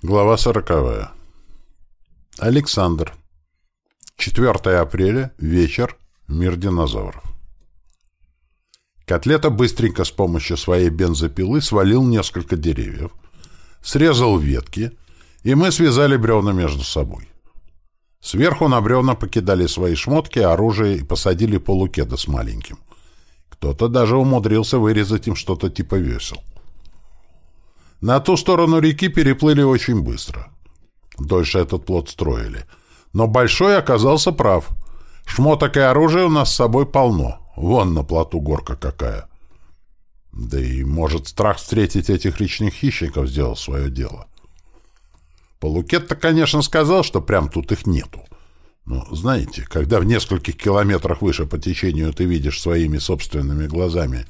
Глава сороковая. Александр. 4 апреля. Вечер. Мир динозавров. Котлета быстренько с помощью своей бензопилы свалил несколько деревьев, срезал ветки, и мы связали бревна между собой. Сверху на бревна покидали свои шмотки, оружие и посадили полукеда с маленьким. Кто-то даже умудрился вырезать им что-то типа весел. На ту сторону реки переплыли очень быстро. Дольше этот плод строили. Но Большой оказался прав. Шмоток и оружия у нас с собой полно. Вон на плоту горка какая. Да и, может, страх встретить этих речных хищников сделал свое дело. Полукет-то, конечно, сказал, что прям тут их нету. Но, знаете, когда в нескольких километрах выше по течению ты видишь своими собственными глазами,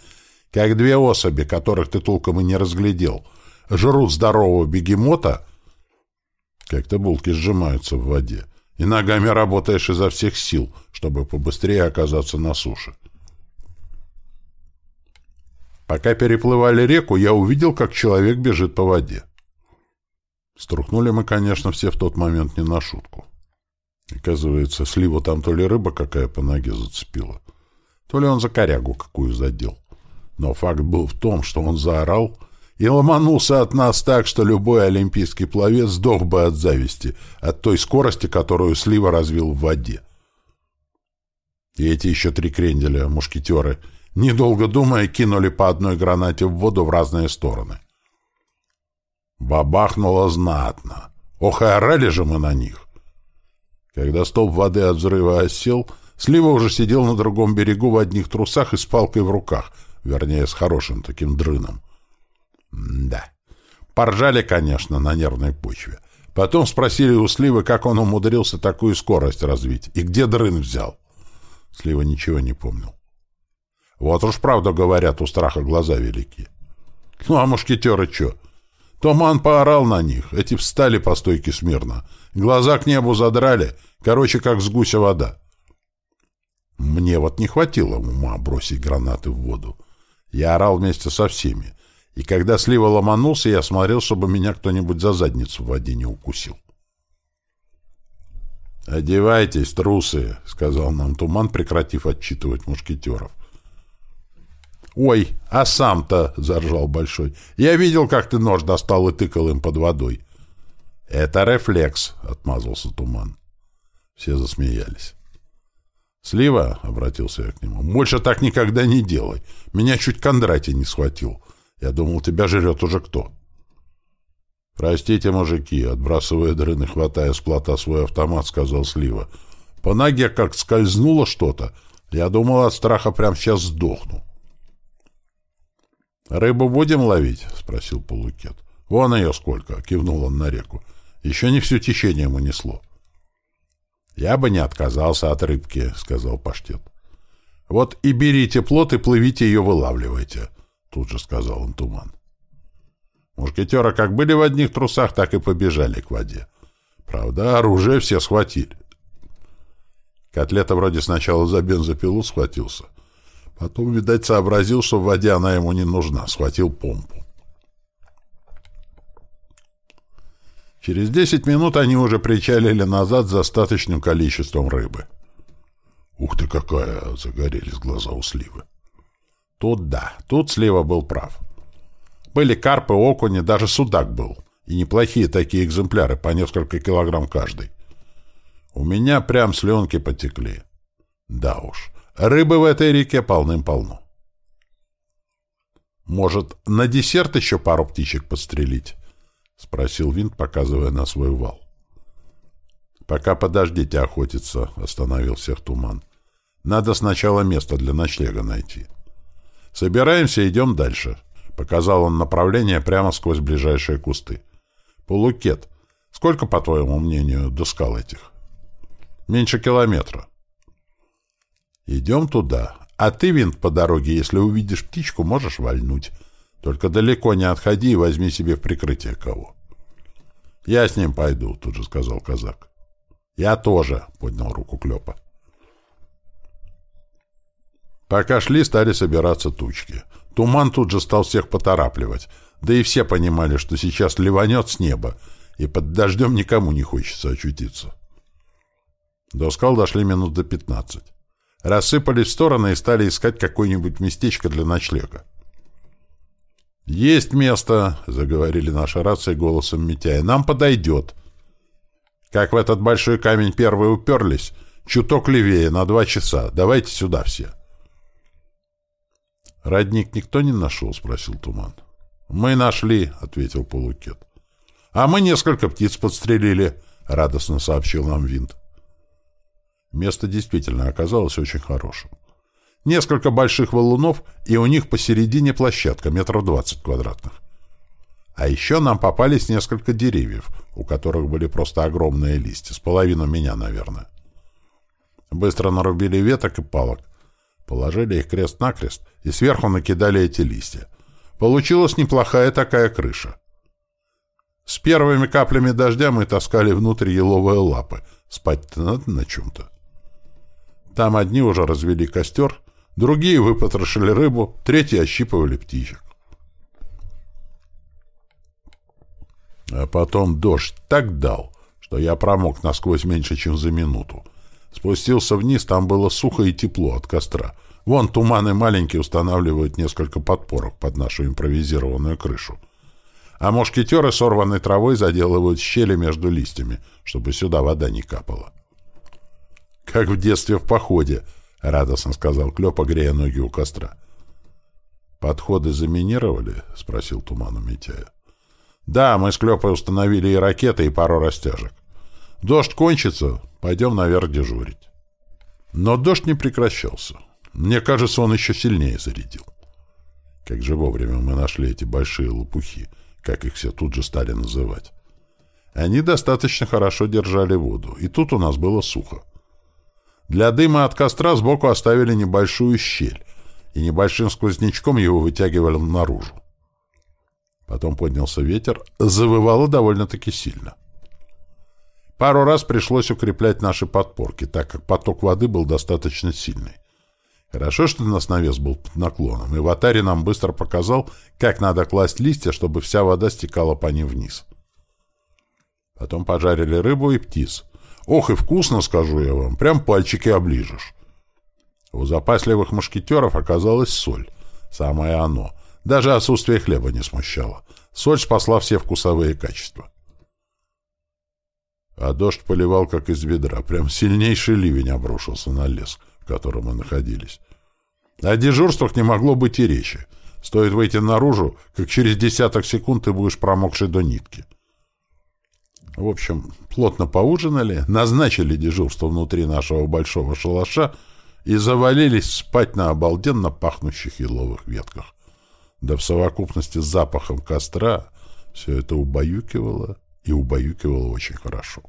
как две особи, которых ты толком и не разглядел — жрут здорового бегемота, как-то булки сжимаются в воде, и ногами работаешь изо всех сил, чтобы побыстрее оказаться на суше. Пока переплывали реку, я увидел, как человек бежит по воде. Струхнули мы, конечно, все в тот момент не на шутку. Оказывается, сливу там то ли рыба какая по ноге зацепила, то ли он за корягу какую задел. Но факт был в том, что он заорал и ломанулся от нас так, что любой олимпийский пловец сдох бы от зависти, от той скорости, которую Слива развил в воде. И эти еще три кренделя, мушкетеры, недолго думая, кинули по одной гранате в воду в разные стороны. Бабахнуло знатно. Ох, и орали же мы на них. Когда столб воды от взрыва осел, Слива уже сидел на другом берегу в одних трусах и с палкой в руках, вернее, с хорошим таким дрыном. Да. Поржали, конечно, на нервной почве. Потом спросили у Сливы, как он умудрился такую скорость развить и где дрын взял. Слива ничего не помнил. Вот уж правду говорят, у страха глаза велики. Ну, а мушкетеры что? Туман поорал на них, эти встали по стойке смирно. Глаза к небу задрали, короче, как с гуся вода. Мне вот не хватило ума бросить гранаты в воду. Я орал вместе со всеми. И когда слива ломанулся, я смотрел, чтобы меня кто-нибудь за задницу в воде не укусил. «Одевайтесь, трусы», — сказал нам Туман, прекратив отчитывать мушкетеров. «Ой, а сам-то», — заржал Большой, — «я видел, как ты нож достал и тыкал им под водой». «Это рефлекс», — отмазался Туман. Все засмеялись. «Слива», — обратился я к нему, — «больше так никогда не делай. Меня чуть Кондратий не схватил. Я думал, тебя жрет уже кто. Простите, мужики, отбрасывая дрын хватая с плота свой автомат, сказал Слива. По ноге как скользнуло что-то. Я думал, от страха прям сейчас сдохну. «Рыбу будем ловить?» — спросил Полукет. «Вон ее сколько!» — кивнул он на реку. «Еще не все течение мы несло». «Я бы не отказался от рыбки», — сказал Паштет. «Вот и берите плот и плывите ее вылавливайте. — тут же сказал он Туман. Мушкетеры как были в одних трусах, так и побежали к воде. Правда, оружие все схватили. Котлета вроде сначала за бензопилу схватился. Потом, видать, сообразил, что в воде она ему не нужна. Схватил помпу. Через десять минут они уже причалили назад с достаточным количеством рыбы. «Ух ты какая!» — загорелись глаза у сливы. Тут да, тут Слива был прав. Были карпы, окуни, даже судак был. И неплохие такие экземпляры, по несколько килограмм каждый. У меня прям слюнки потекли. Да уж, рыбы в этой реке полным-полно. «Может, на десерт еще пару птичек подстрелить?» — спросил Винт, показывая на свой вал. «Пока подождите охотиться», — остановил всех туман. «Надо сначала место для ночлега найти». «Собираемся, идем дальше», — показал он направление прямо сквозь ближайшие кусты. «Полукет, сколько, по твоему мнению, до скал этих?» «Меньше километра». «Идем туда. А ты, Винт, по дороге, если увидишь птичку, можешь вальнуть. Только далеко не отходи и возьми себе в прикрытие кого». «Я с ним пойду», — тут же сказал казак. «Я тоже», — поднял руку Клёпа. Пока шли, стали собираться тучки. Туман тут же стал всех поторапливать. Да и все понимали, что сейчас ливанет с неба. и под дождем никому не хочется очутиться. До скал дошли минут до пятнадцать. Рассыпались в стороны и стали искать какое-нибудь местечко для ночлега. «Есть место», — заговорили наши рации голосом Митяя. «Нам подойдет». Как в этот большой камень первые уперлись, чуток левее, на два часа. Давайте сюда все. «Родник никто не нашел?» — спросил Туман. «Мы нашли», — ответил Полукет. «А мы несколько птиц подстрелили», — радостно сообщил нам Винт. Место действительно оказалось очень хорошим. Несколько больших валунов, и у них посередине площадка, метров двадцать квадратных. А еще нам попались несколько деревьев, у которых были просто огромные листья, с половину меня, наверное. Быстро нарубили веток и палок, положили их крест-накрест и сверху накидали эти листья. Получилась неплохая такая крыша. С первыми каплями дождя мы таскали внутрь еловые лапы. Спать-то надо на чем-то. Там одни уже развели костер, другие выпотрошили рыбу, третьи ощипывали птичек. А потом дождь так дал, что я промок насквозь меньше, чем за минуту. Спустился вниз, там было сухо и тепло от костра. Вон туманы маленькие устанавливают несколько подпорок под нашу импровизированную крышу а мушкетеры сорванной травой заделывают щели между листьями, чтобы сюда вода не капала. «Как в детстве в походе», — радостно сказал Клёпа, грея ноги у костра. «Подходы заминировали?» — спросил Туман у Митяя. «Да, мы с Клёпой установили и ракеты, и пару растяжек. Дождь кончится, пойдем наверх дежурить». Но дождь не прекращался. Мне кажется, он еще сильнее зарядил. Как же вовремя мы нашли эти большие лопухи — как их все тут же стали называть. Они достаточно хорошо держали воду, и тут у нас было сухо. Для дыма от костра сбоку оставили небольшую щель, и небольшим сквознячком его вытягивали наружу. Потом поднялся ветер, завывало довольно-таки сильно. Пару раз пришлось укреплять наши подпорки, так как поток воды был достаточно сильный. Хорошо, что у нас навес был под наклоном, и Ватари нам быстро показал, как надо класть листья, чтобы вся вода стекала по ним вниз. Потом пожарили рыбу и птиц. Ох, и вкусно, скажу я вам, прям пальчики оближешь. У запасливых мушкетеров оказалась соль. Самое оно. Даже отсутствие хлеба не смущало. Соль спасла все вкусовые качества. А дождь поливал, как из ведра. Прям сильнейший ливень обрушился на лес котором мы находились. О дежурствах не могло быть и речи. Стоит выйти наружу, как через десяток секунд ты будешь промокший до нитки. В общем, плотно поужинали, назначили дежурство внутри нашего большого шалаша и завалились спать на обалденно пахнущих еловых ветках. Да в совокупности с запахом костра все это убаюкивало и убаюкивало очень хорошо.